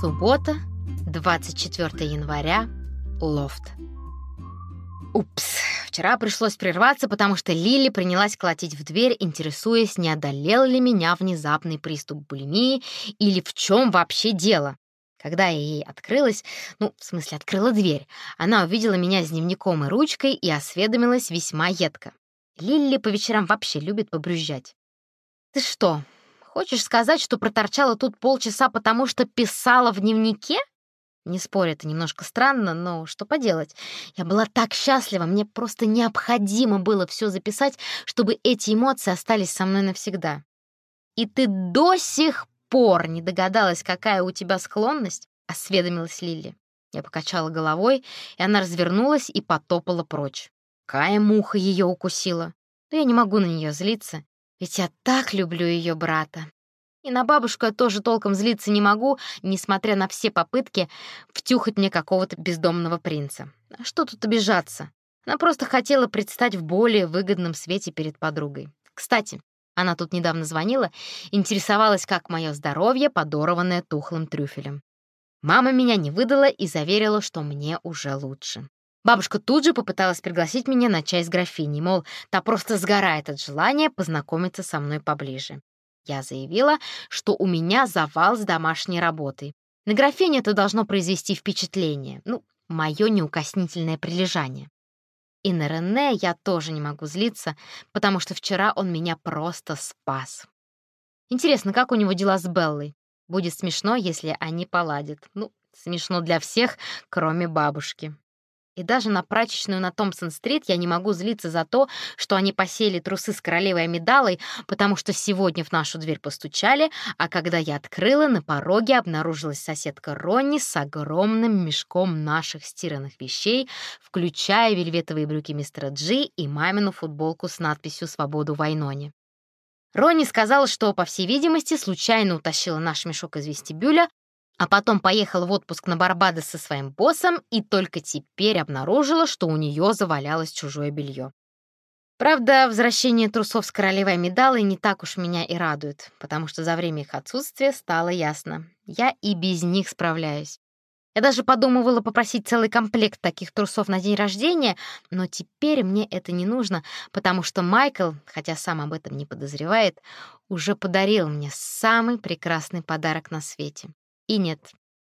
Суббота, 24 января, лофт. Упс, вчера пришлось прерваться, потому что Лили принялась колотить в дверь, интересуясь, не одолел ли меня внезапный приступ булимии или в чем вообще дело. Когда я ей открылась, ну, в смысле, открыла дверь, она увидела меня с дневником и ручкой и осведомилась весьма едко. Лилли по вечерам вообще любит побрюзжать. «Ты что, хочешь сказать, что проторчала тут полчаса, потому что писала в дневнике?» Не спорю, это немножко странно, но что поделать. Я была так счастлива, мне просто необходимо было все записать, чтобы эти эмоции остались со мной навсегда. И ты до сих пор не догадалась, какая у тебя склонность?» — осведомилась Лили. Я покачала головой, и она развернулась и потопала прочь. Какая муха ее укусила. Но я не могу на нее злиться, ведь я так люблю ее брата. И на бабушку я тоже толком злиться не могу, несмотря на все попытки втюхать мне какого-то бездомного принца. А что тут обижаться? Она просто хотела предстать в более выгодном свете перед подругой. Кстати, она тут недавно звонила, интересовалась, как мое здоровье, подорванное тухлым трюфелем. Мама меня не выдала и заверила, что мне уже лучше. Бабушка тут же попыталась пригласить меня на чай с графиней, мол, та просто сгорает от желания познакомиться со мной поближе. Я заявила, что у меня завал с домашней работой. На графине это должно произвести впечатление, ну, мое неукоснительное прилежание. И на Рене я тоже не могу злиться, потому что вчера он меня просто спас. Интересно, как у него дела с Беллой? Будет смешно, если они поладят. Ну, смешно для всех, кроме бабушки. И даже на прачечную на Томпсон-стрит я не могу злиться за то, что они посеяли трусы с королевой Амидалой, потому что сегодня в нашу дверь постучали, а когда я открыла, на пороге обнаружилась соседка Ронни с огромным мешком наших стиранных вещей, включая вельветовые брюки мистера Джи и мамину футболку с надписью «Свободу Вайноне». Ронни сказала, что, по всей видимости, случайно утащила наш мешок из вестибюля, а потом поехала в отпуск на Барбадос со своим боссом и только теперь обнаружила, что у нее завалялось чужое белье. Правда, возвращение трусов с королевой медалой не так уж меня и радует, потому что за время их отсутствия стало ясно. Я и без них справляюсь. Я даже подумывала попросить целый комплект таких трусов на день рождения, но теперь мне это не нужно, потому что Майкл, хотя сам об этом не подозревает, уже подарил мне самый прекрасный подарок на свете. И нет,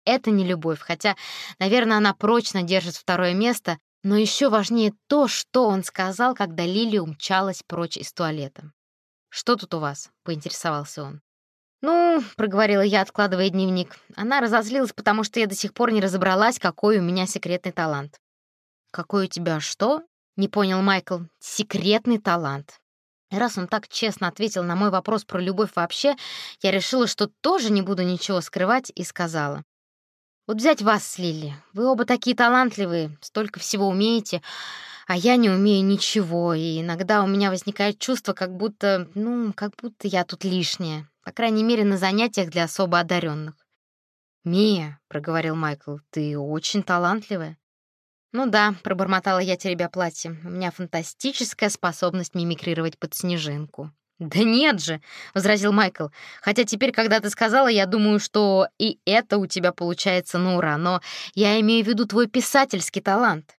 это не любовь, хотя, наверное, она прочно держит второе место, но еще важнее то, что он сказал, когда Лили умчалась прочь из туалета. «Что тут у вас?» — поинтересовался он. «Ну», — проговорила я, откладывая дневник, она разозлилась, потому что я до сих пор не разобралась, какой у меня секретный талант. «Какой у тебя что?» — не понял Майкл. «Секретный талант». Раз он так честно ответил на мой вопрос про любовь вообще, я решила, что тоже не буду ничего скрывать, и сказала. «Вот взять вас с Лили. Вы оба такие талантливые, столько всего умеете, а я не умею ничего, и иногда у меня возникает чувство, как будто, ну, как будто я тут лишняя, по крайней мере, на занятиях для особо одаренных. «Мия», — проговорил Майкл, — «ты очень талантливая». «Ну да», — пробормотала я, теребя платье. «У меня фантастическая способность мимикрировать под снежинку». «Да нет же», — возразил Майкл. «Хотя теперь, когда ты сказала, я думаю, что и это у тебя получается на ура, но я имею в виду твой писательский талант».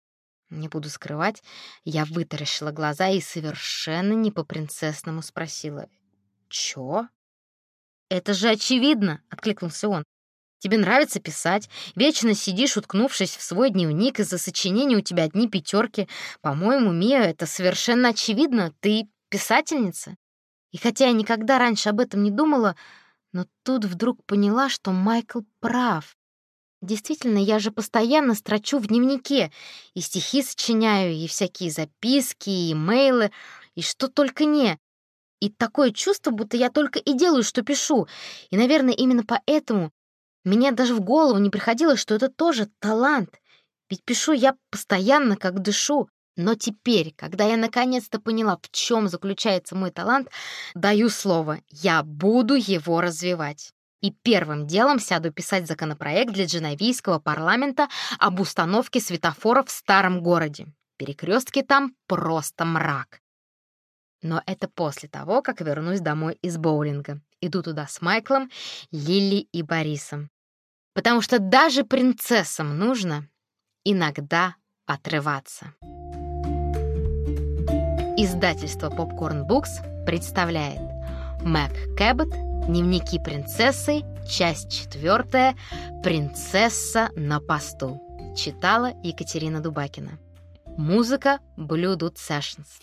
Не буду скрывать, я вытаращила глаза и совершенно не по-принцессному спросила. «Чё?» «Это же очевидно», — откликнулся он. Тебе нравится писать, вечно сидишь, уткнувшись в свой дневник, из-за сочинений у тебя одни пятерки. По-моему, Мия, это совершенно очевидно, ты писательница. И хотя я никогда раньше об этом не думала, но тут вдруг поняла, что Майкл прав. Действительно, я же постоянно строчу в дневнике, и стихи сочиняю, и всякие записки, и имейлы, и что только не. И такое чувство, будто я только и делаю, что пишу. И, наверное, именно поэтому мне даже в голову не приходило, что это тоже талант. Ведь пишу я постоянно, как дышу. Но теперь, когда я наконец-то поняла, в чем заключается мой талант, даю слово, я буду его развивать. И первым делом сяду писать законопроект для дженовийского парламента об установке светофоров в старом городе. Перекрестки там просто мрак. Но это после того, как вернусь домой из боулинга. иду туда с Майклом, Лили и Борисом. Потому что даже принцессам нужно иногда отрываться. Издательство Popcorn Books представляет Мэг Кэббет «Дневники принцессы», часть четвертая «Принцесса на посту». Читала Екатерина Дубакина. Музыка Blue Dot Sessions.